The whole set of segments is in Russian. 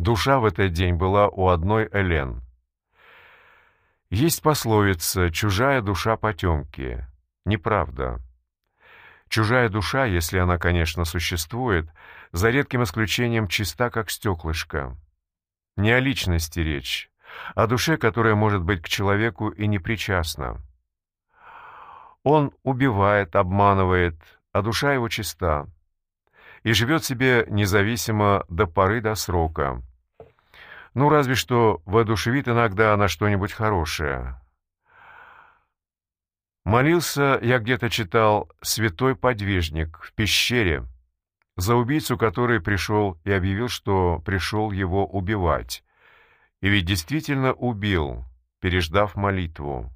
Душа в этот день была у одной Элен. Есть пословица «чужая душа потемки». Неправда. Чужая душа, если она, конечно, существует, за редким исключением чиста, как стеклышко. Не о личности речь, а о душе, которая может быть к человеку и не причастна. Он убивает, обманывает, а душа его чиста и живет себе независимо до поры до срока. Ну, разве что воодушевит иногда на что-нибудь хорошее. Молился, я где-то читал, святой подвижник в пещере за убийцу, который пришел и объявил, что пришел его убивать. И ведь действительно убил, переждав молитву.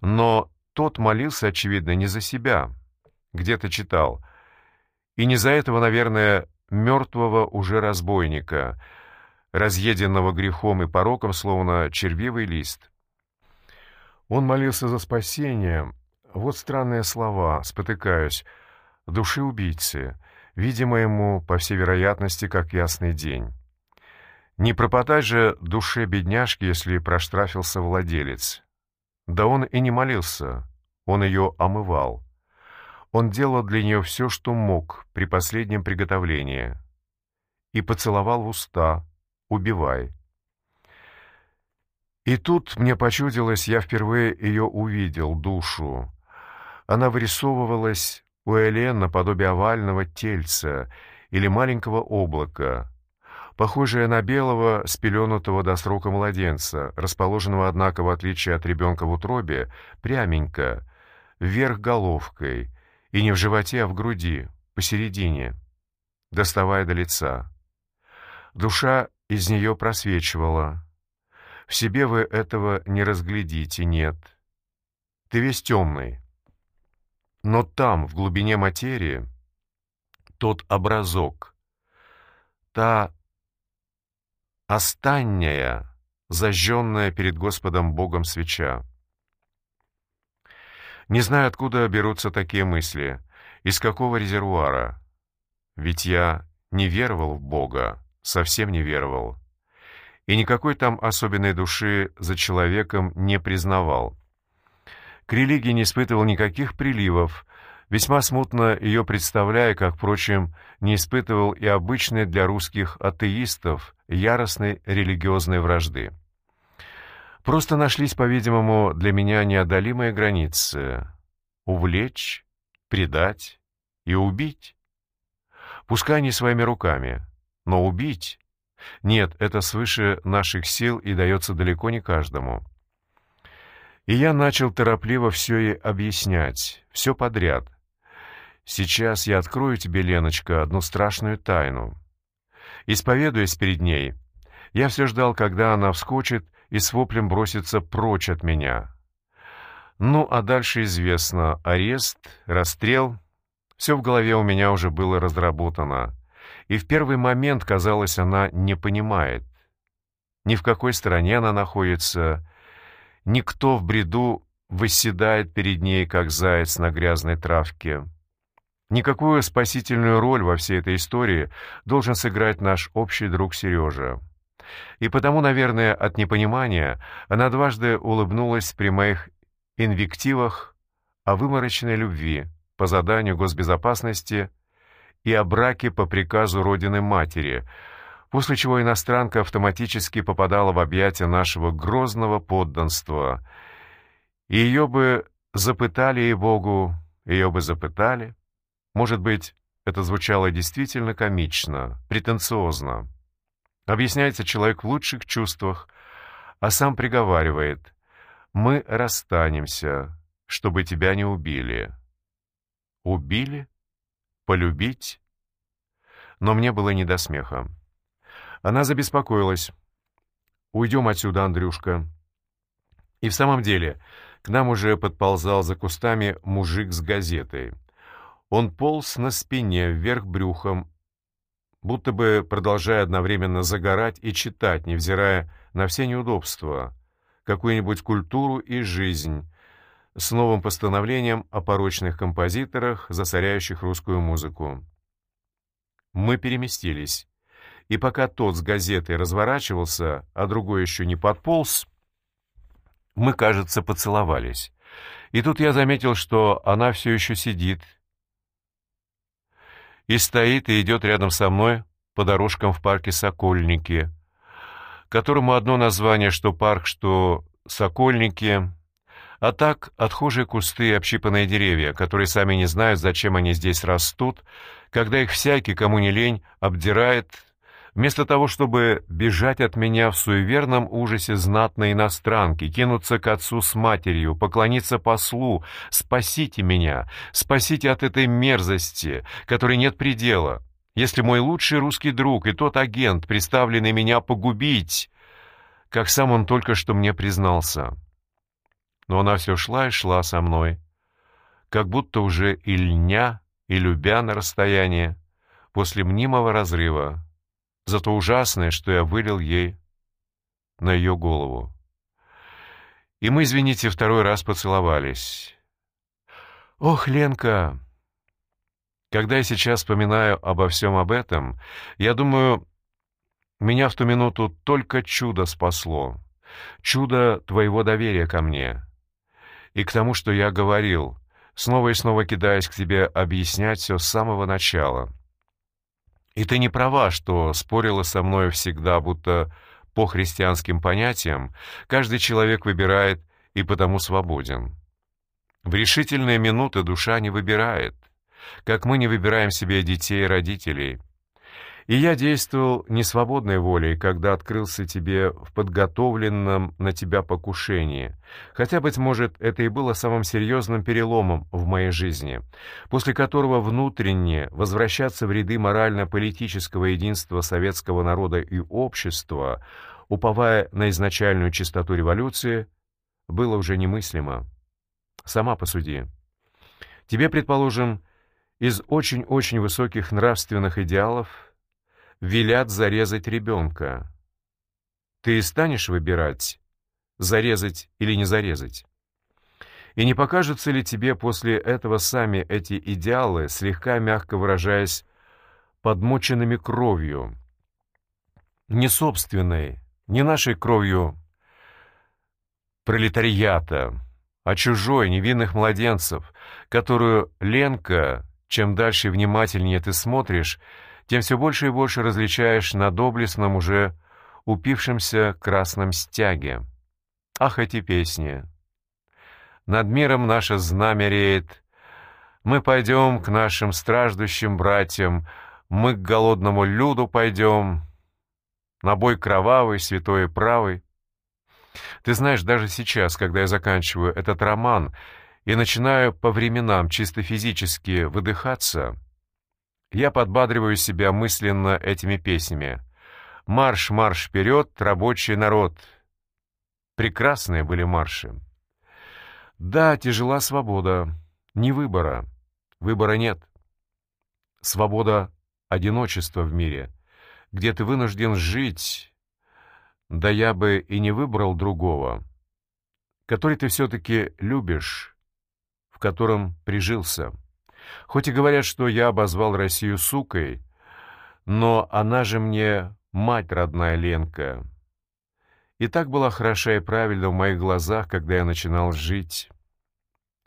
Но тот молился, очевидно, не за себя. Где-то читал. И не за этого, наверное, мертвого уже разбойника, разъеденного грехом и пороком, словно червивый лист. Он молился за спасение. Вот странные слова, спотыкаюсь. Души убийцы, видимо ему, по всей вероятности, как ясный день. Не пропадать же душе бедняжки, если проштрафился владелец. Да он и не молился, он ее омывал. Он делал для нее все, что мог при последнем приготовлении. И поцеловал в уста, убивай. И тут мне почудилось, я впервые ее увидел, душу. Она вырисовывалась у Элен наподобие овального тельца или маленького облака, похожее на белого, спеленутого до срока младенца, расположенного, однако, в отличие от ребенка в утробе, пряменько, вверх головкой, и не в животе, а в груди, посередине, доставая до лица. Душа из нее просвечивала, в себе вы этого не разглядите, нет. Ты весь темный. Но там, в глубине материи, тот образок, та останняя, зажженная перед Господом Богом свеча. Не знаю, откуда берутся такие мысли, из какого резервуара. Ведь я не веровал в Бога, совсем не веровал и никакой там особенной души за человеком не признавал. К религии не испытывал никаких приливов, весьма смутно ее представляя, как, впрочем, не испытывал и обычной для русских атеистов яростной религиозной вражды. Просто нашлись, по-видимому, для меня неодолимые границы — увлечь, предать и убить. Пускай не своими руками, но убить нет, это свыше наших сил и дается далеко не каждому. И я начал торопливо все ей объяснять, все подряд. Сейчас я открою тебе, Леночка, одну страшную тайну. Исповедуясь перед ней, я все ждал, когда она вскочит и с воплем бросится прочь от меня. Ну, а дальше известно. Арест, расстрел. Все в голове у меня уже было разработано и в первый момент, казалось, она не понимает. Ни в какой стороне она находится, никто в бреду восседает перед ней, как заяц на грязной травке. Никакую спасительную роль во всей этой истории должен сыграть наш общий друг Сережа. И потому, наверное, от непонимания она дважды улыбнулась при моих инвективах о выморочной любви по заданию госбезопасности и о браке по приказу Родины-Матери, после чего иностранка автоматически попадала в объятия нашего грозного подданства. И ее бы запытали и Богу, ее бы запытали. Может быть, это звучало действительно комично, претенциозно. Объясняется человек в лучших чувствах, а сам приговаривает «Мы расстанемся, чтобы тебя не убили». Убили? Полюбить. Но мне было не до смеха. Она забеспокоилась. «Уйдем отсюда, Андрюшка». И в самом деле, к нам уже подползал за кустами мужик с газетой. Он полз на спине, вверх брюхом, будто бы продолжая одновременно загорать и читать, невзирая на все неудобства, какую-нибудь культуру и жизнь, с новым постановлением о порочных композиторах, засоряющих русскую музыку. Мы переместились, и пока тот с газетой разворачивался, а другой еще не подполз, мы, кажется, поцеловались. И тут я заметил, что она все еще сидит и стоит и идет рядом со мной по дорожкам в парке «Сокольники», которому одно название, что парк, что «Сокольники», а так отхожие кусты и общипанные деревья, которые сами не знают, зачем они здесь растут, когда их всякий, кому не лень, обдирает, вместо того, чтобы бежать от меня в суеверном ужасе знатной иностранки, кинуться к отцу с матерью, поклониться послу, спасите меня, спасите от этой мерзости, которой нет предела, если мой лучший русский друг и тот агент, представленный меня погубить, как сам он только что мне признался» но она все шла и шла со мной, как будто уже и льня, и любя на расстоянии, после мнимого разрыва, за то ужасное, что я вылил ей на ее голову. И мы, извините, второй раз поцеловались. Ох, Ленка! Когда я сейчас вспоминаю обо всем об этом, я думаю, меня в ту минуту только чудо спасло. Чудо твоего доверия ко мне и к тому, что я говорил, снова и снова кидаясь к тебе объяснять все с самого начала. И ты не права, что спорила со мной всегда, будто по христианским понятиям каждый человек выбирает и потому свободен. В решительные минуты душа не выбирает, как мы не выбираем себе детей и родителей, и я действовал не свободной волей, когда открылся тебе в подготовленном на тебя покушении. Хотя, быть может, это и было самым серьезным переломом в моей жизни, после которого внутренне возвращаться в ряды морально-политического единства советского народа и общества, уповая на изначальную чистоту революции, было уже немыслимо. Сама посуди. Тебе, предположим, из очень-очень высоких нравственных идеалов – велят зарезать ребенка. Ты станешь выбирать, зарезать или не зарезать? И не покажутся ли тебе после этого сами эти идеалы, слегка мягко выражаясь, подмоченными кровью? Не собственной, не нашей кровью пролетариата, а чужой, невинных младенцев, которую Ленка, чем дальше внимательнее ты смотришь, тем все больше и больше различаешь на доблестном уже упившемся красном стяге. Ах, эти песни! Над миром наше знамя реет. Мы пойдем к нашим страждущим братьям, мы к голодному люду пойдем. На бой кровавый, святой и правый. Ты знаешь, даже сейчас, когда я заканчиваю этот роман и начинаю по временам чисто физически выдыхаться — я подбадриваю себя мысленно этими песнями. «Марш, марш вперед, рабочий народ!» Прекрасные были марши. Да, тяжела свобода, не выбора. Выбора нет. Свобода — одиночество в мире, где ты вынужден жить, да я бы и не выбрал другого, который ты все-таки любишь, в котором прижился. Хоть и говорят, что я обозвал Россию сукой, но она же мне мать родная Ленка. И так была хороша и правильна в моих глазах, когда я начинал жить.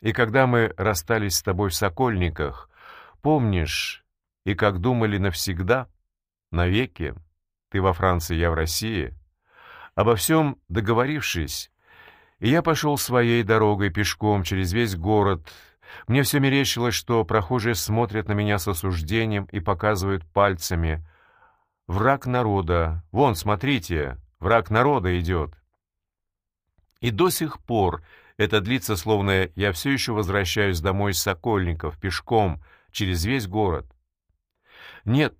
И когда мы расстались с тобой в Сокольниках, помнишь, и как думали навсегда, навеки, ты во Франции, я в России, обо всем договорившись, и я пошел своей дорогой пешком через весь город, мне все мерещилось, что прохожие смотрят на меня с осуждением и показывают пальцами. «Враг народа! Вон, смотрите! Враг народа идет!» И до сих пор это длится, словно я все еще возвращаюсь домой из Сокольников, пешком, через весь город. Нет,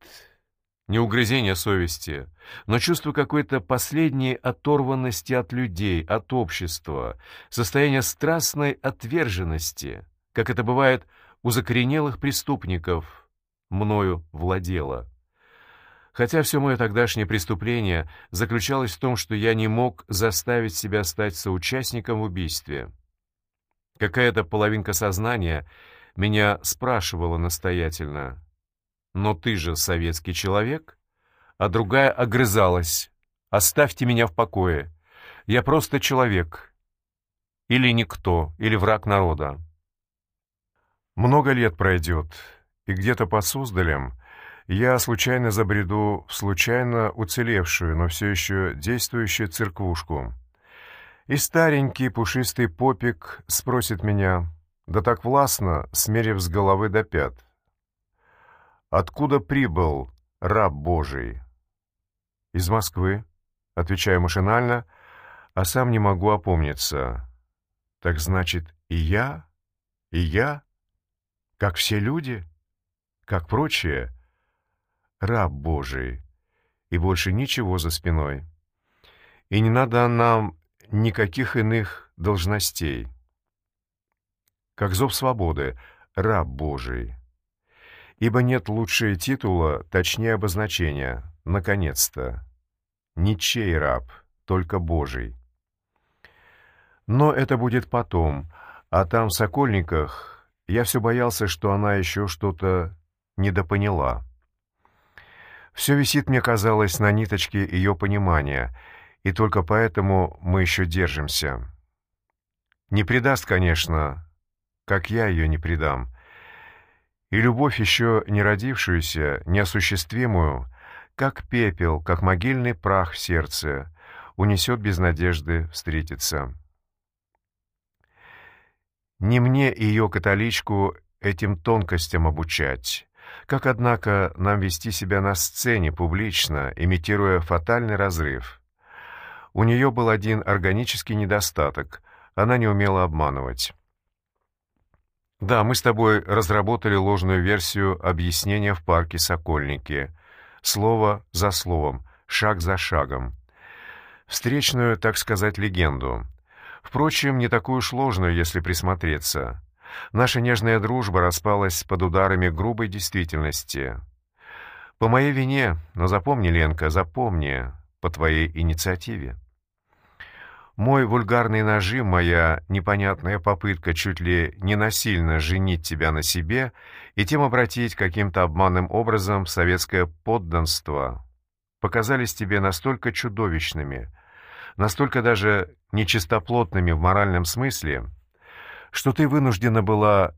не угрызение совести, но чувство какой-то последней оторванности от людей, от общества, состояние страстной отверженности — как это бывает у закоренелых преступников, мною владело. Хотя все мое тогдашнее преступление заключалось в том, что я не мог заставить себя стать соучастником в убийстве. Какая-то половинка сознания меня спрашивала настоятельно. «Но ты же советский человек, а другая огрызалась. «Оставьте меня в покое. Я просто человек. Или никто, или враг народа». Много лет пройдет, и где-то под Суздалем я случайно забреду в случайно уцелевшую, но все еще действующую церквушку. И старенький пушистый попик спросит меня, да так властно, смерив с головы до пят. «Откуда прибыл раб Божий?» «Из Москвы», — отвечаю машинально, а сам не могу опомниться. «Так значит, и я? И я? Как все люди? Как прочие?» раб Божий, и больше ничего за спиной. И не надо нам никаких иных должностей. Как зов свободы, раб Божий. Ибо нет лучшего титула, точнее обозначения, наконец-то. Ничей раб, только Божий. Но это будет потом, а там, в Сокольниках, я все боялся, что она еще что-то недопоняла. Все висит, мне казалось, на ниточке ее понимания, и только поэтому мы еще держимся. Не предаст, конечно, как я ее не предам. И любовь, еще не родившуюся, неосуществимую, как пепел, как могильный прах в сердце, унесет без надежды встретиться. Не мне ее католичку этим тонкостям обучать. Как, однако, нам вести себя на сцене публично, имитируя фатальный разрыв? У нее был один органический недостаток — она не умела обманывать. Да, мы с тобой разработали ложную версию объяснения в парке «Сокольники». Слово за словом, шаг за шагом. Встречную, так сказать, легенду. Впрочем, не такую сложную, если присмотреться. Наша нежная дружба распалась под ударами грубой действительности. По моей вине, но запомни, Ленка, запомни, по твоей инициативе. Мой вульгарный нажим, моя непонятная попытка чуть ли не насильно женить тебя на себе и тем обратить каким-то обманным образом в советское подданство показались тебе настолько чудовищными, настолько даже нечистоплотными в моральном смысле, что ты вынуждена была,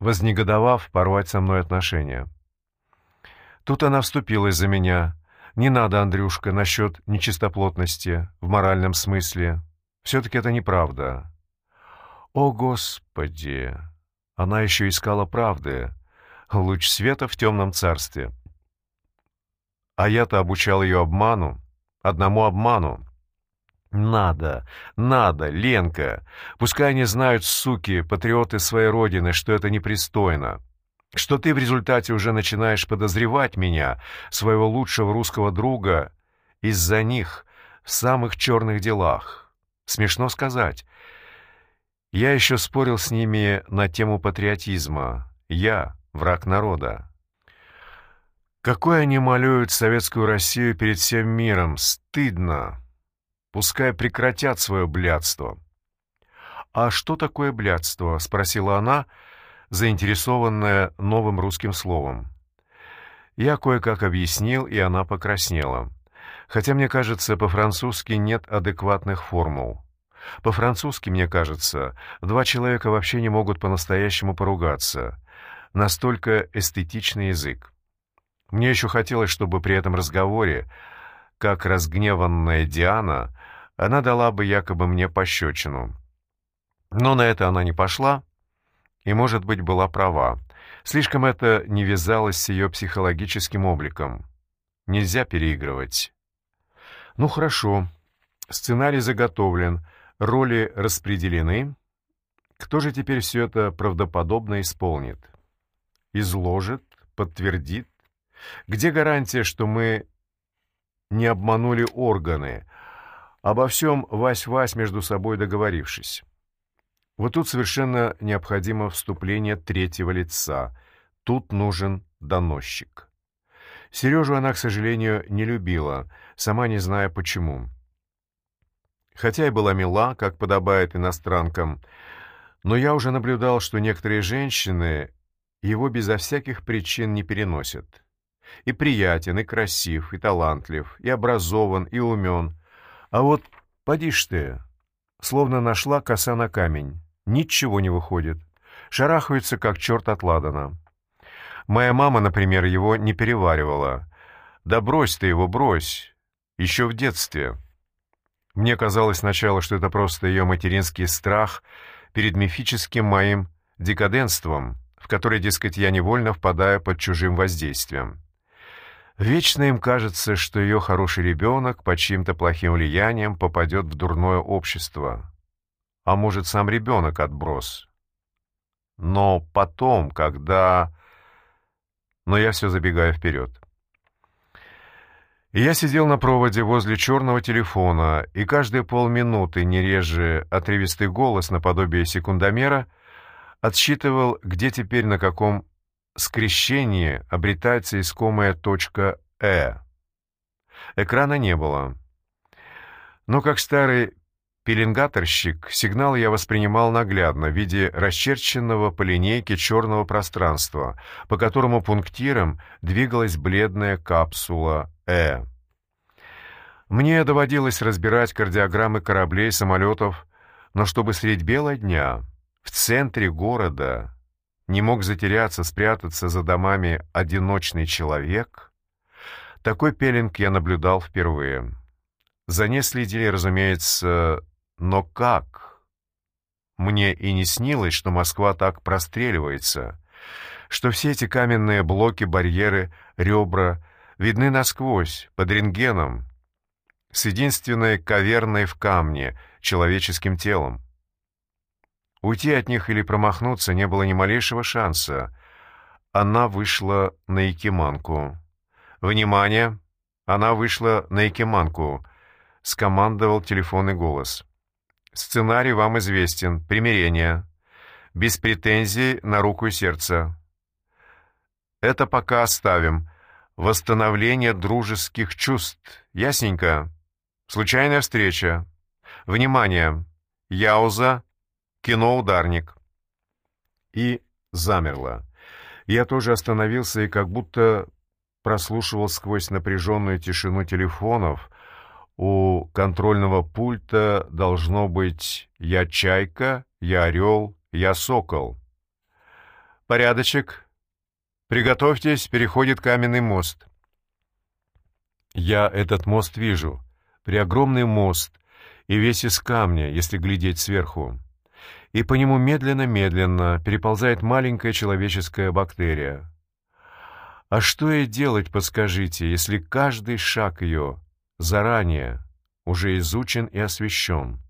вознегодовав, порвать со мной отношения. Тут она вступилась за меня. Не надо, Андрюшка, насчет нечистоплотности в моральном смысле. Все-таки это неправда. О, Господи! Она еще искала правды. Луч света в темном царстве. А я-то обучал ее обману, одному обману. Надо, надо, Ленка. Пускай они знают, суки, патриоты своей родины, что это непристойно. Что ты в результате уже начинаешь подозревать меня, своего лучшего русского друга, из-за них в самых черных делах. Смешно сказать. Я еще спорил с ними на тему патриотизма. Я — враг народа. Какой они малюют советскую Россию перед всем миром. Стыдно. Пускай прекратят свое блядство. «А что такое блядство?» — спросила она, заинтересованная новым русским словом. Я кое-как объяснил, и она покраснела. Хотя, мне кажется, по-французски нет адекватных формул. По-французски, мне кажется, два человека вообще не могут по-настоящему поругаться. Настолько эстетичный язык. Мне еще хотелось, чтобы при этом разговоре, как разгневанная Диана, она дала бы якобы мне пощечину. Но на это она не пошла, и, может быть, была права. Слишком это не вязалось с ее психологическим обликом. Нельзя переигрывать. Ну хорошо, сценарий заготовлен, роли распределены. Кто же теперь все это правдоподобно исполнит? Изложит, подтвердит? Где гарантия, что мы не обманули органы, Обо всем вась-вась между собой договорившись. Вот тут совершенно необходимо вступление третьего лица. Тут нужен доносчик. Сережу она, к сожалению, не любила, сама не зная почему. Хотя и была мила, как подобает иностранкам, но я уже наблюдал, что некоторые женщины его безо всяких причин не переносят. И приятен, и красив, и талантлив, и образован, и умен. А вот поди ж ты, словно нашла коса на камень. Ничего не выходит. Шарахается, как черт от ладана. Моя мама, например, его не переваривала. Да брось ты его, брось. Еще в детстве. Мне казалось сначала, что это просто ее материнский страх перед мифическим моим декаденством, в который, дескать, я невольно впадаю под чужим воздействием. Вечно им кажется, что ее хороший ребенок под чьим-то плохим влиянием попадет в дурное общество. А может, сам ребенок отброс. Но потом, когда... Но я все забегаю вперед. Я сидел на проводе возле черного телефона, и каждые полминуты, не реже отрывистый голос наподобие секундомера, отсчитывал, где теперь на каком скрещении обретается искомая точка «Э». Экрана не было. Но как старый пеленгаторщик, сигнал я воспринимал наглядно в виде расчерченного по линейке черного пространства, по которому пунктиром двигалась бледная капсула Э. Мне доводилось разбирать кардиограммы кораблей, самолетов, но чтобы средь бела дня, в центре города, не мог затеряться, спрятаться за домами одиночный человек, такой пеленг я наблюдал впервые. За ней следили, разумеется, но как? Мне и не снилось, что Москва так простреливается, что все эти каменные блоки, барьеры, ребра — видны насквозь, под рентгеном, с единственной каверной в камне, человеческим телом. Уйти от них или промахнуться не было ни малейшего шанса. Она вышла на Якиманку. «Внимание! Она вышла на Якиманку!» — скомандовал телефонный голос. «Сценарий вам известен. Примирение. Без претензий на руку и сердце. Это пока оставим восстановление дружеских чувств. Ясненько? Случайная встреча. Внимание! Яуза, кино-ударник. И замерла. Я тоже остановился и как будто прослушивал сквозь напряженную тишину телефонов. У контрольного пульта должно быть «Я чайка», «Я орел», «Я сокол». «Порядочек», «Приготовьтесь, переходит каменный мост». Я этот мост вижу. Преогромный мост, и весь из камня, если глядеть сверху. И по нему медленно-медленно переползает маленькая человеческая бактерия. А что ей делать, подскажите, если каждый шаг ее заранее уже изучен и освещен?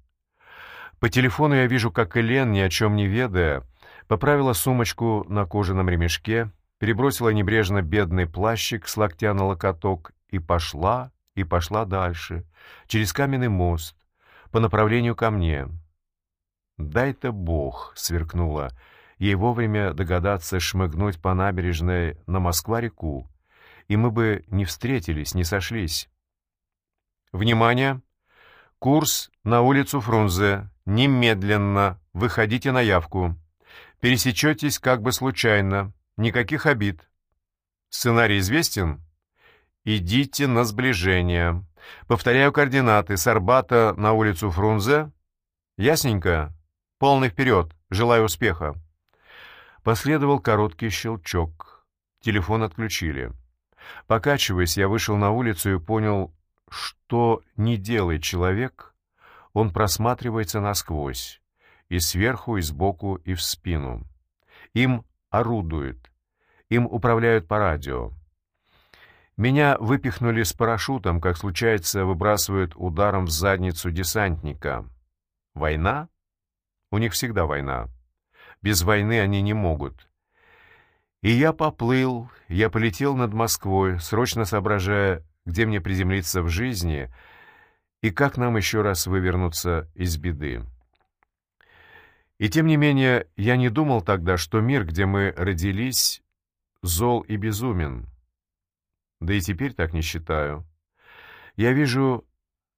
По телефону я вижу, как Элен, ни о чем не ведая, поправила сумочку на кожаном ремешке, перебросила небрежно бедный плащик с локтя на локоток и пошла, и пошла дальше, через каменный мост, по направлению ко мне. «Дай-то Бог!» — сверкнула. Ей вовремя догадаться шмыгнуть по набережной на Москва-реку, и мы бы не встретились, не сошлись. «Внимание! Курс на улицу Фрунзе. Немедленно выходите на явку. Пересечетесь как бы случайно. Никаких обид. Сценарий известен? Идите на сближение. Повторяю координаты. С Арбата на улицу Фрунзе. Ясненько? Полный вперед. Желаю успеха. Последовал короткий щелчок. Телефон отключили. Покачиваясь, я вышел на улицу и понял, что не делает человек, он просматривается насквозь, и сверху, и сбоку, и в спину. Им орудует. Им управляют по радио. Меня выпихнули с парашютом, как случается, выбрасывают ударом в задницу десантника. Война? У них всегда война. Без войны они не могут. И я поплыл, я полетел над Москвой, срочно соображая, где мне приземлиться в жизни и как нам еще раз вывернуться из беды. И тем не менее, я не думал тогда, что мир, где мы родились, зол и безумен. Да и теперь так не считаю. Я вижу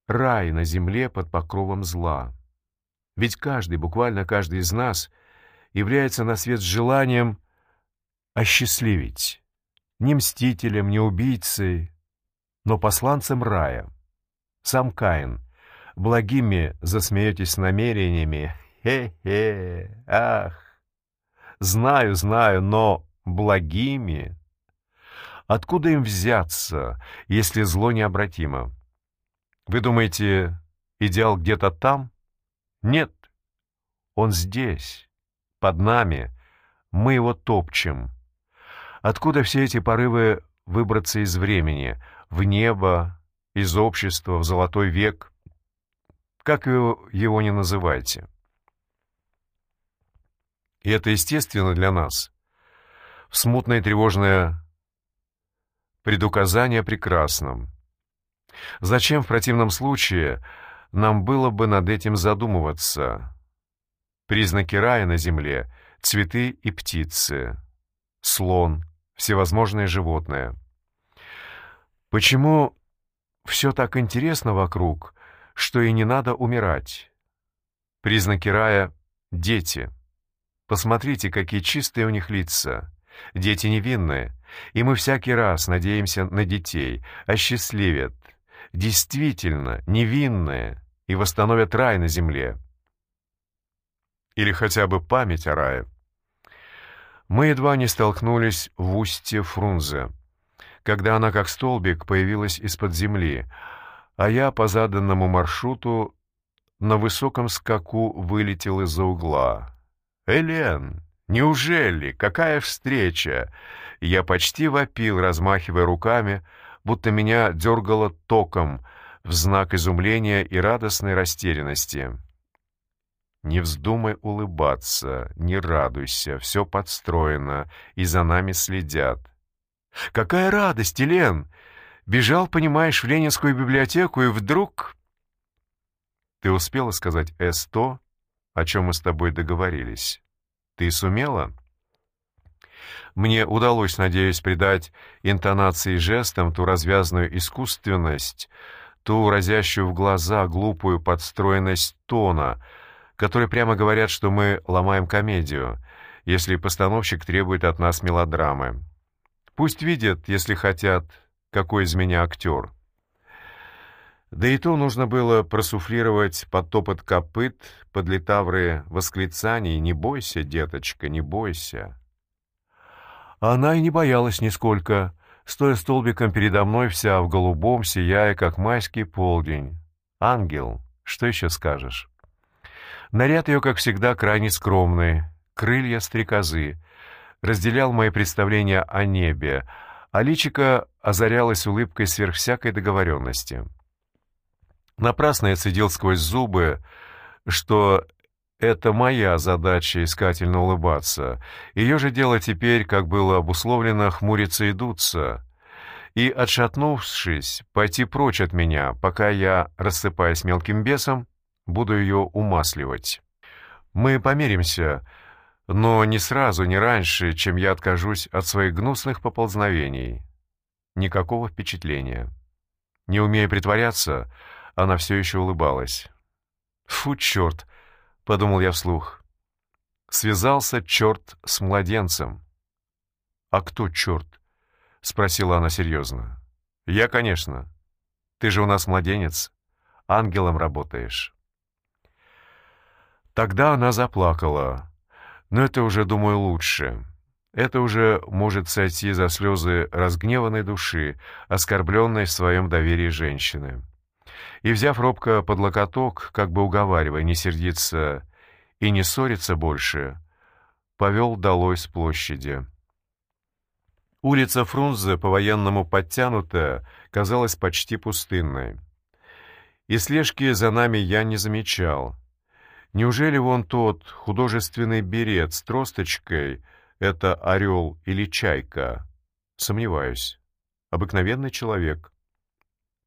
рай на земле под покровом зла. Ведь каждый, буквально каждый из нас, является на свет желанием осчастливить. ни мстителем, ни убийцей, но посланцем рая. Сам Каин. Благими засмеетесь намерениями. Хе-хе, ах! Знаю, знаю, но благими... Откуда им взяться, если зло необратимо? Вы думаете, идеал где-то там? Нет, он здесь, под нами. Мы его топчем. Откуда все эти порывы выбраться из времени, в небо, из общества, в золотой век? Как вы его не называйте? И это естественно для нас. В смутное тревожное предуказание прекрасном. Зачем в противном случае нам было бы над этим задумываться? Признаки рая на земле — цветы и птицы, слон, всевозможные животные. Почему все так интересно вокруг, что и не надо умирать? Признаки рая — дети. Посмотрите, какие чистые у них лица. Дети невинные, и мы всякий раз надеемся на детей, осчастливят, действительно невинные, и восстановят рай на земле. Или хотя бы память о рае. Мы едва не столкнулись в устье Фрунзе, когда она как столбик появилась из-под земли, а я по заданному маршруту на высоком скаку вылетел из-за угла. «Элен, неужели? Какая встреча?» Я почти вопил, размахивая руками, будто меня дергало током в знак изумления и радостной растерянности. Не вздумай улыбаться, не радуйся, все подстроено, и за нами следят. Какая радость, Елен! Бежал, понимаешь, в Ленинскую библиотеку, и вдруг... Ты успела сказать С то, о чем мы с тобой договорились? Ты сумела? Мне удалось, надеюсь, придать интонации и жестам ту развязную искусственность, ту разящую в глаза глупую подстроенность тона — которые прямо говорят, что мы ломаем комедию, если постановщик требует от нас мелодрамы. Пусть видят, если хотят, какой из меня актер. Да и то нужно было просуфлировать под топот копыт, под литавры восклицаний «Не бойся, деточка, не бойся». Она и не боялась нисколько, стоя столбиком передо мной вся в голубом, сияя, как майский полдень. «Ангел, что еще скажешь?» Наряд ее, как всегда, крайне скромный, крылья стрекозы, разделял мои представления о небе, а личико озарялось улыбкой сверх всякой договоренности. Напрасно я цедил сквозь зубы, что это моя задача искательно улыбаться. Ее же дело теперь, как было обусловлено, хмуриться и дуться. И, отшатнувшись, пойти прочь от меня, пока я, рассыпаясь мелким бесом, Буду ее умасливать. Мы помиримся, но не сразу, не раньше, чем я откажусь от своих гнусных поползновений. Никакого впечатления. Не умея притворяться, она все еще улыбалась. «Фу, черт!» — подумал я вслух. «Связался черт с младенцем». «А кто черт?» — спросила она серьезно. «Я, конечно. Ты же у нас младенец. Ангелом работаешь». Тогда она заплакала. Но это уже, думаю, лучше. Это уже может сойти за слезы разгневанной души, оскорбленной в своем доверии женщины. И, взяв робко под локоток, как бы уговаривая не сердиться и не ссориться больше, повел долой с площади. Улица Фрунзе, по-военному подтянутая, казалась почти пустынной. И слежки за нами я не замечал — Неужели вон тот художественный берет с тросточкой — это орел или чайка? Сомневаюсь. Обыкновенный человек.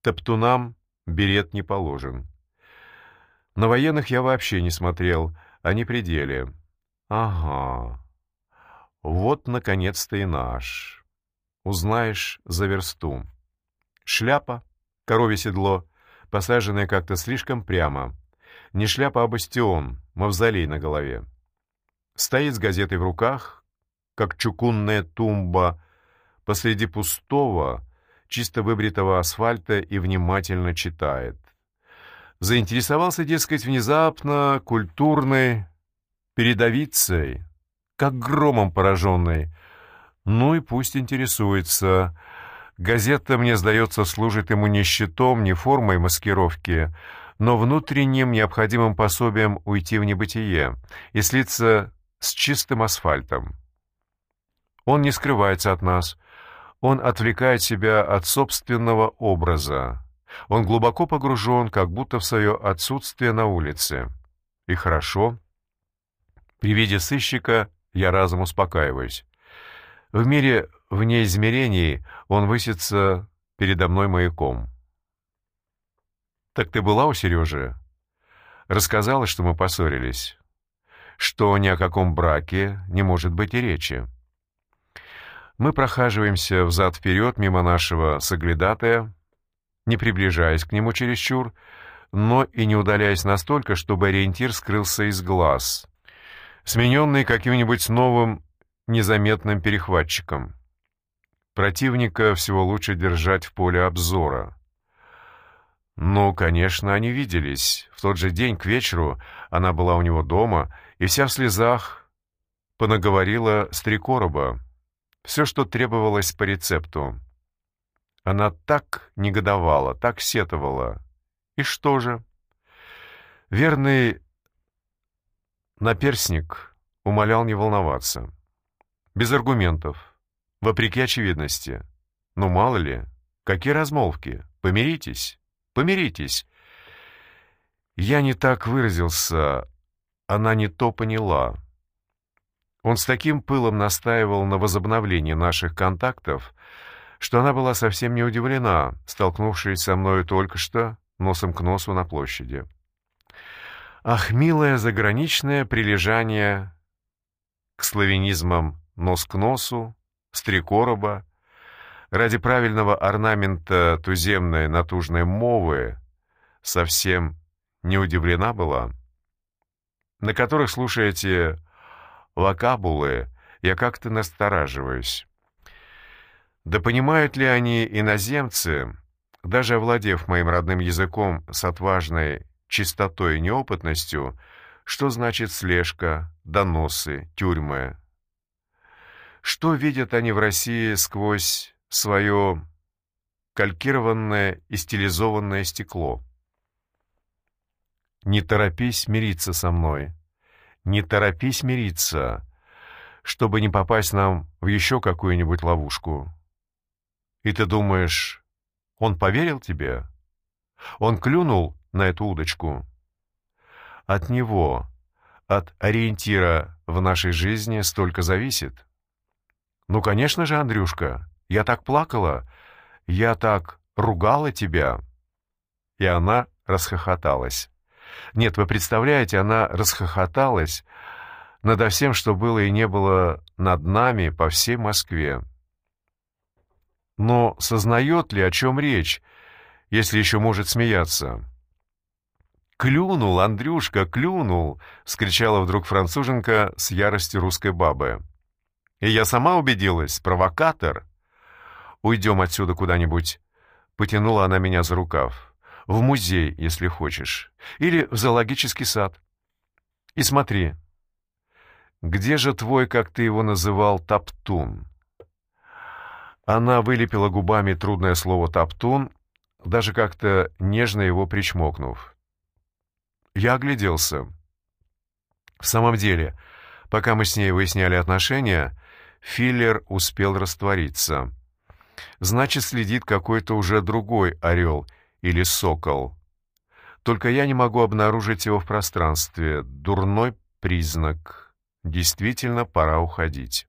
Топтунам берет не положен. На военных я вообще не смотрел, они пределе. Ага. Вот, наконец-то, и наш. Узнаешь за версту. Шляпа, коровье седло, посаженное как-то слишком прямо — не шляпа, а бастион, мавзолей на голове. Стоит с газетой в руках, как чукунная тумба, посреди пустого, чисто выбритого асфальта и внимательно читает. Заинтересовался, дескать, внезапно культурной передовицей, как громом пораженной. Ну и пусть интересуется. Газета, мне сдается, служит ему не щитом, не формой маскировки, но внутренним необходимым пособием уйти в небытие и слиться с чистым асфальтом. Он не скрывается от нас, он отвлекает себя от собственного образа. Он глубоко погружен, как будто в свое отсутствие на улице. И хорошо. При виде сыщика я разом успокаиваюсь. В мире вне измерений он высится передо мной маяком. «Так ты была у Сережи?» Рассказала, что мы поссорились. Что ни о каком браке не может быть и речи. Мы прохаживаемся взад-вперед мимо нашего соглядатая, не приближаясь к нему чересчур, но и не удаляясь настолько, чтобы ориентир скрылся из глаз, смененный каким-нибудь новым незаметным перехватчиком. Противника всего лучше держать в поле обзора. Ну, конечно, они виделись. В тот же день к вечеру она была у него дома, и вся в слезах понаговорила с три короба. Все, что требовалось по рецепту. Она так негодовала, так сетовала. И что же? Верный наперсник умолял не волноваться. Без аргументов, вопреки очевидности. Ну, мало ли, какие размолвки? Помиритесь, помиритесь. Я не так выразился, она не то поняла. Он с таким пылом настаивал на возобновлении наших контактов, что она была совсем не удивлена, столкнувшись со мною только что носом к носу на площади. Ах, милое заграничное прилежание к славянизмам нос к носу, с три короба, ради правильного орнамента туземной натужной мовы совсем не удивлена была, на которых слушаете вокабулы, я как-то настораживаюсь. Да понимают ли они, иноземцы, даже овладев моим родным языком с отважной чистотой и неопытностью, что значит слежка, доносы, тюрьмы? Что видят они в России сквозь свое калькированное и стилизованное стекло? Не торопись мириться со мной не торопись мириться, чтобы не попасть нам в еще какую-нибудь ловушку. И ты думаешь, он поверил тебе? Он клюнул на эту удочку? От него, от ориентира в нашей жизни столько зависит. Ну, конечно же, Андрюшка, я так плакала, я так ругала тебя. И она расхохоталась. Нет, вы представляете, она расхохоталась надо всем, что было и не было над нами по всей Москве. Но сознает ли, о чем речь, если еще может смеяться? «Клюнул, Андрюшка, клюнул!» — вскричала вдруг француженка с яростью русской бабы. «И я сама убедилась, провокатор!» «Уйдем отсюда куда-нибудь!» — потянула она меня за рукав в музей, если хочешь, или в зоологический сад. И смотри, где же твой, как ты его называл, топтун? Она вылепила губами трудное слово «топтун», даже как-то нежно его причмокнув. Я огляделся. В самом деле, пока мы с ней выясняли отношения, Филлер успел раствориться. Значит, следит какой-то уже другой орел или сокол. Только я не могу обнаружить его в пространстве. Дурной признак. Действительно, пора уходить.